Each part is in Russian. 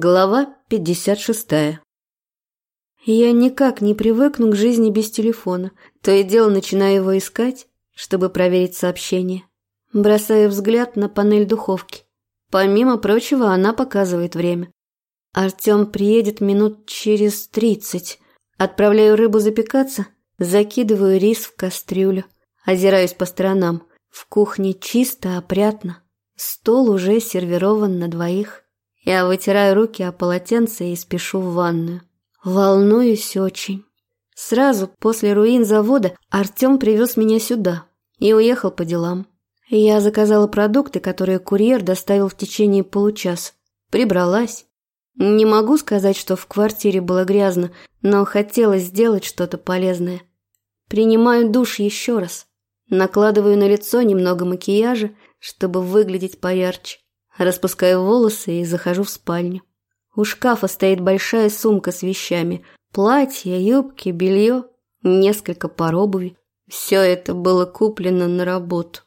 Глава 56. Я никак не привыкну к жизни без телефона, то и дело начинаю его искать, чтобы проверить сообщение. Бросаю взгляд на панель духовки. Помимо прочего, она показывает время. Артем приедет минут через тридцать. Отправляю рыбу запекаться, закидываю рис в кастрюлю, озираюсь по сторонам. В кухне чисто, опрятно. Стол уже сервирован на двоих. Я вытираю руки о полотенце и спешу в ванную. Волнуюсь очень. Сразу после руин завода Артем привез меня сюда и уехал по делам. Я заказала продукты, которые курьер доставил в течение получаса. Прибралась. Не могу сказать, что в квартире было грязно, но хотелось сделать что-то полезное. Принимаю душ еще раз. Накладываю на лицо немного макияжа, чтобы выглядеть поярче. Распускаю волосы и захожу в спальню. У шкафа стоит большая сумка с вещами. Платья, юбки, белье, несколько пар обуви. Все это было куплено на работу.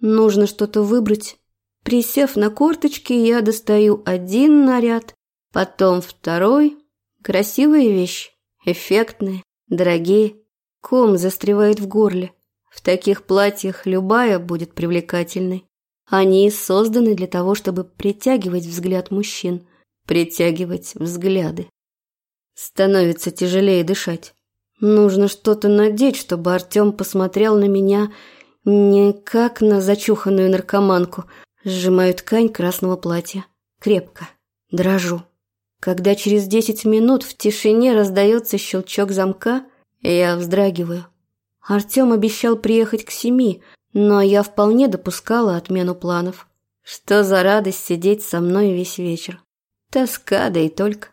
Нужно что-то выбрать. Присев на корточки, я достаю один наряд, потом второй. Красивые вещи, эффектные, дорогие. Ком застревает в горле. В таких платьях любая будет привлекательной. Они созданы для того, чтобы притягивать взгляд мужчин, притягивать взгляды. Становится тяжелее дышать. Нужно что-то надеть, чтобы Артем посмотрел на меня не как на зачуханную наркоманку. Сжимаю ткань красного платья. Крепко. Дрожу. Когда через десять минут в тишине раздается щелчок замка, я вздрагиваю. Артем обещал приехать к семи, но я вполне допускала отмену планов. Что за радость сидеть со мной весь вечер. Тоска, да и только.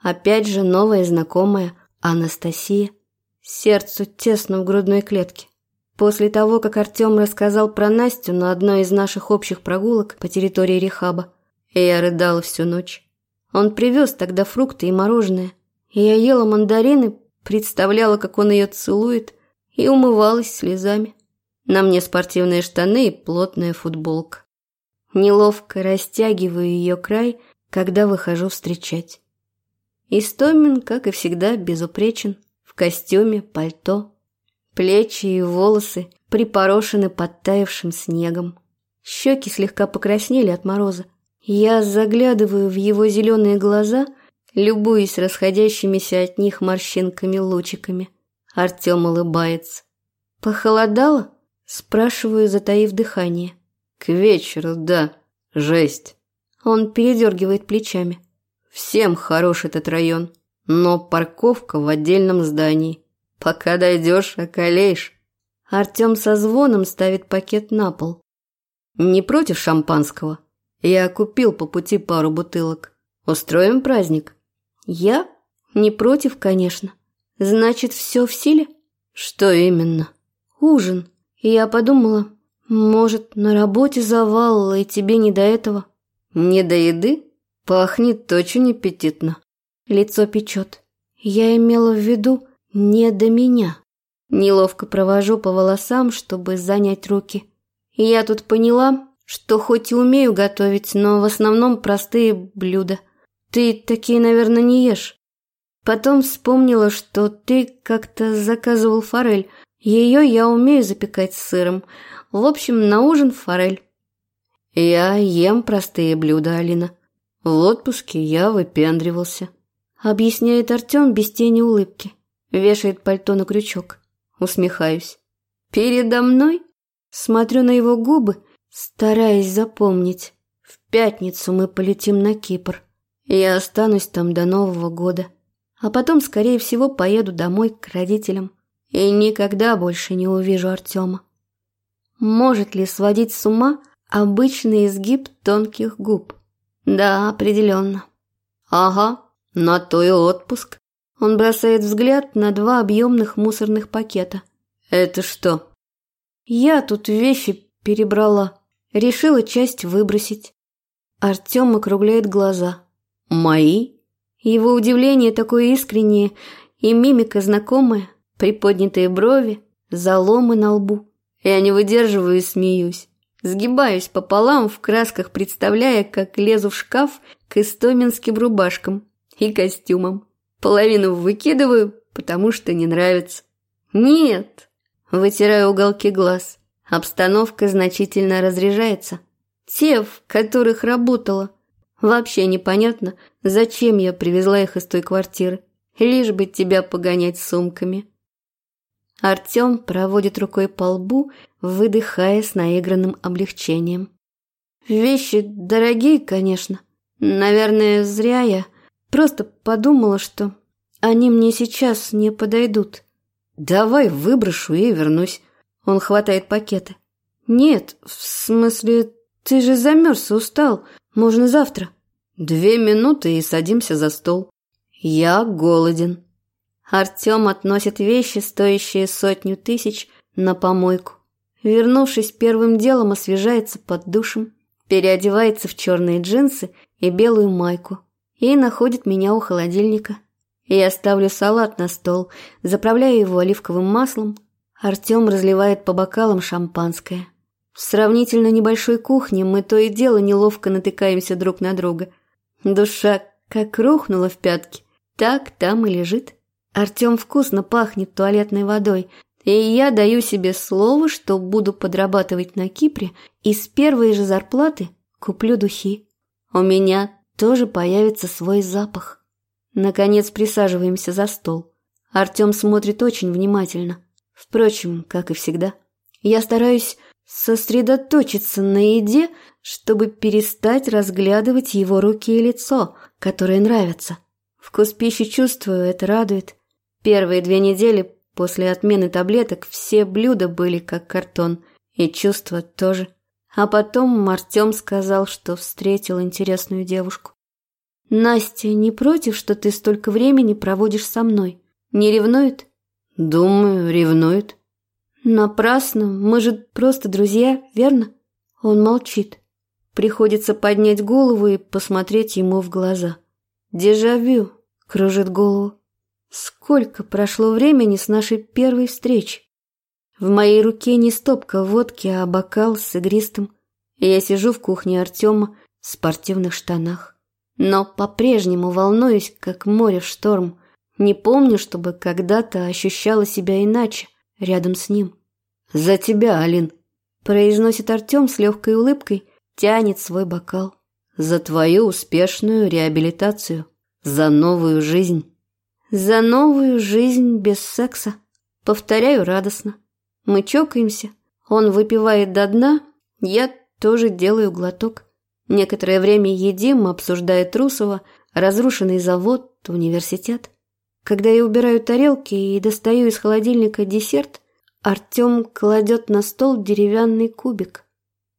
Опять же новая знакомая Анастасия. Сердцу тесно в грудной клетке. После того, как Артем рассказал про Настю на одной из наших общих прогулок по территории Рехаба, я рыдала всю ночь. Он привез тогда фрукты и мороженое. Я ела мандарины, представляла, как он ее целует, и умывалась слезами. На мне спортивные штаны и плотная футболка. Неловко растягиваю ее край, когда выхожу встречать. Истомин, как и всегда, безупречен, в костюме, пальто. Плечи и волосы припорошены подтаявшим снегом. Щеки слегка покраснели от мороза. Я заглядываю в его зеленые глаза, любуясь расходящимися от них морщинками-лучиками. Артем улыбается. «Похолодало?» Спрашиваю, затаив дыхание. «К вечеру, да. Жесть». Он передергивает плечами. «Всем хорош этот район, но парковка в отдельном здании. Пока дойдешь, околеешь». Артем со звоном ставит пакет на пол. «Не против шампанского? Я купил по пути пару бутылок. Устроим праздник?» «Я? Не против, конечно. Значит, все в силе?» «Что именно?» «Ужин». И я подумала, может, на работе завал, и тебе не до этого. Не до еды? Пахнет очень аппетитно. Лицо печет. Я имела в виду не до меня. Неловко провожу по волосам, чтобы занять руки. И я тут поняла, что хоть и умею готовить, но в основном простые блюда. Ты такие, наверное, не ешь. Потом вспомнила, что ты как-то заказывал форель, ее я умею запекать с сыром. В общем, на ужин форель. Я ем простые блюда, Алина. В отпуске я выпендривался. Объясняет Артем без тени улыбки. Вешает пальто на крючок. Усмехаюсь. Передо мной? Смотрю на его губы, стараясь запомнить. В пятницу мы полетим на Кипр. Я останусь там до Нового года. А потом, скорее всего, поеду домой к родителям и никогда больше не увижу Артема. Может ли сводить с ума обычный изгиб тонких губ? Да, определенно. Ага, на то и отпуск. Он бросает взгляд на два объемных мусорных пакета. Это что? Я тут вещи перебрала. Решила часть выбросить. Артем округляет глаза. Мои? Его удивление такое искреннее и мимика знакомая приподнятые брови, заломы на лбу. Я не выдерживаю и смеюсь. Сгибаюсь пополам в красках, представляя, как лезу в шкаф к истоминским рубашкам и костюмам. Половину выкидываю, потому что не нравится. Нет, вытираю уголки глаз. Обстановка значительно разряжается. Те, в которых работала. Вообще непонятно, зачем я привезла их из той квартиры. Лишь бы тебя погонять сумками. Артем проводит рукой по лбу, выдыхая с наигранным облегчением. Вещи дорогие, конечно. Наверное, зря я. Просто подумала, что они мне сейчас не подойдут. Давай выброшу и вернусь. Он хватает пакеты. Нет, в смысле, ты же замерз и устал. Можно завтра. Две минуты и садимся за стол. Я голоден. Артем относит вещи, стоящие сотню тысяч, на помойку. Вернувшись первым делом, освежается под душем, переодевается в черные джинсы и белую майку и находит меня у холодильника. Я ставлю салат на стол, заправляю его оливковым маслом. Артем разливает по бокалам шампанское. В сравнительно небольшой кухне мы то и дело неловко натыкаемся друг на друга. Душа как рухнула в пятки, так там и лежит. Артем вкусно пахнет туалетной водой, и я даю себе слово, что буду подрабатывать на Кипре и с первой же зарплаты куплю духи. У меня тоже появится свой запах. Наконец присаживаемся за стол. Артем смотрит очень внимательно. Впрочем, как и всегда. Я стараюсь сосредоточиться на еде, чтобы перестать разглядывать его руки и лицо, которые нравятся. Вкус пищи чувствую, это радует. Первые две недели после отмены таблеток все блюда были как картон, и чувства тоже. А потом Артем сказал, что встретил интересную девушку. «Настя не против, что ты столько времени проводишь со мной? Не ревнует?» «Думаю, ревнует». «Напрасно, мы же просто друзья, верно?» Он молчит. Приходится поднять голову и посмотреть ему в глаза. «Дежавю», — кружит голову. Сколько прошло времени с нашей первой встречи? В моей руке не стопка водки, а бокал с игристым. Я сижу в кухне Артема в спортивных штанах. Но по-прежнему волнуюсь, как море в шторм. Не помню, чтобы когда-то ощущала себя иначе, рядом с ним. «За тебя, Алин!» – произносит Артем с легкой улыбкой, тянет свой бокал. «За твою успешную реабилитацию, за новую жизнь!» За новую жизнь без секса. Повторяю радостно. Мы чокаемся. Он выпивает до дна. Я тоже делаю глоток. Некоторое время едим, обсуждая Трусова, разрушенный завод, университет. Когда я убираю тарелки и достаю из холодильника десерт, Артем кладет на стол деревянный кубик.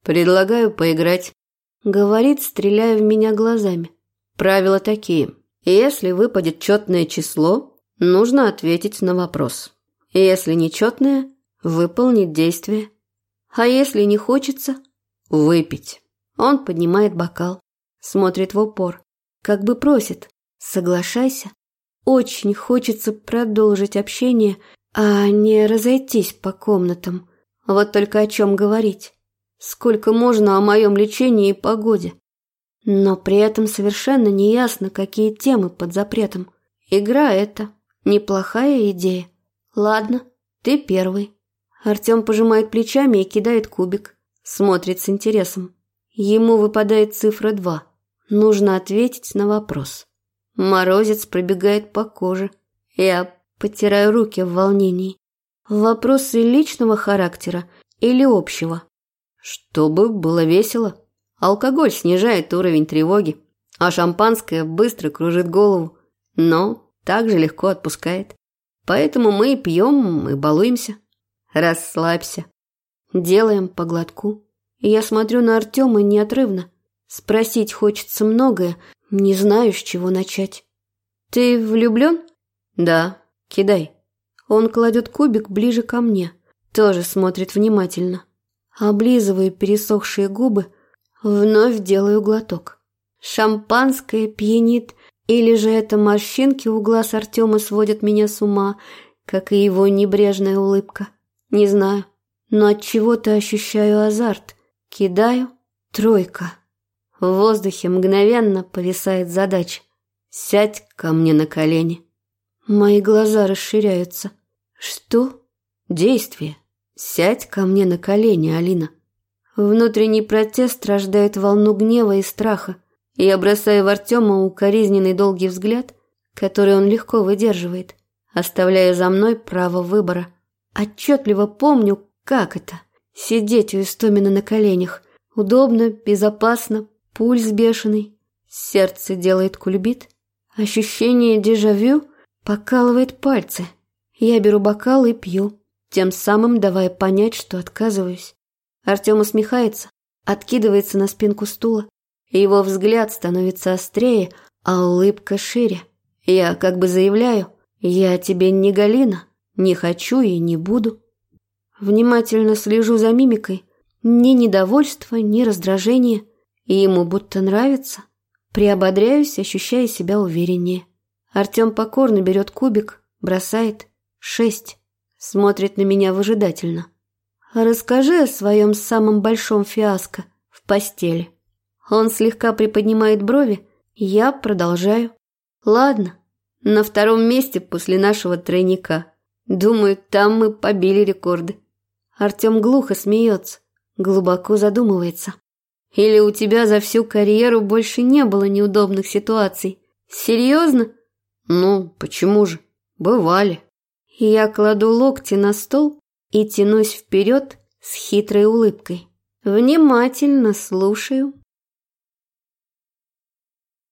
«Предлагаю поиграть», — говорит, стреляя в меня глазами. «Правила такие. Если выпадет четное число, нужно ответить на вопрос. Если нечетное, выполнить действие. А если не хочется, выпить. Он поднимает бокал, смотрит в упор, как бы просит, соглашайся. Очень хочется продолжить общение, а не разойтись по комнатам. Вот только о чем говорить. Сколько можно о моем лечении и погоде? Но при этом совершенно неясно, какие темы под запретом. Игра эта. Неплохая идея. Ладно, ты первый. Артем пожимает плечами и кидает кубик. Смотрит с интересом. Ему выпадает цифра два. Нужно ответить на вопрос. Морозец пробегает по коже. Я потираю руки в волнении. Вопросы личного характера или общего? Чтобы было весело. Алкоголь снижает уровень тревоги, а шампанское быстро кружит голову, но также легко отпускает. Поэтому мы пьем, и балуемся. Расслабься. Делаем по глотку. Я смотрю на Артема неотрывно. Спросить хочется многое, не знаю, с чего начать. «Ты влюблен?» «Да, кидай». Он кладет кубик ближе ко мне, тоже смотрит внимательно. Облизываю пересохшие губы, Вновь делаю глоток. Шампанское пьянит, или же это морщинки у глаз Артема сводят меня с ума, как и его небрежная улыбка. Не знаю, но от чего-то ощущаю азарт. Кидаю. Тройка. В воздухе мгновенно повисает задача. Сядь ко мне на колени. Мои глаза расширяются. Что? Действие. Сядь ко мне на колени, Алина. Внутренний протест рождает волну гнева и страха. Я бросаю в Артема укоризненный долгий взгляд, который он легко выдерживает, оставляя за мной право выбора. Отчетливо помню, как это – сидеть у Истомина на коленях. Удобно, безопасно, пульс бешеный. Сердце делает кульбит. Ощущение дежавю покалывает пальцы. Я беру бокал и пью, тем самым давая понять, что отказываюсь. Артем усмехается, откидывается на спинку стула. Его взгляд становится острее, а улыбка шире. Я как бы заявляю, я тебе не Галина, не хочу и не буду. Внимательно слежу за мимикой. Ни недовольства, ни раздражения. И ему будто нравится. Приободряюсь, ощущая себя увереннее. Артем покорно берет кубик, бросает. Шесть. Смотрит на меня выжидательно. Расскажи о своем самом большом фиаско в постели. Он слегка приподнимает брови, я продолжаю. Ладно, на втором месте после нашего тройника. Думаю, там мы побили рекорды. Артем глухо смеется, глубоко задумывается. Или у тебя за всю карьеру больше не было неудобных ситуаций? Серьезно? Ну, почему же? Бывали. Я кладу локти на стол и тянусь вперед с хитрой улыбкой. Внимательно слушаю.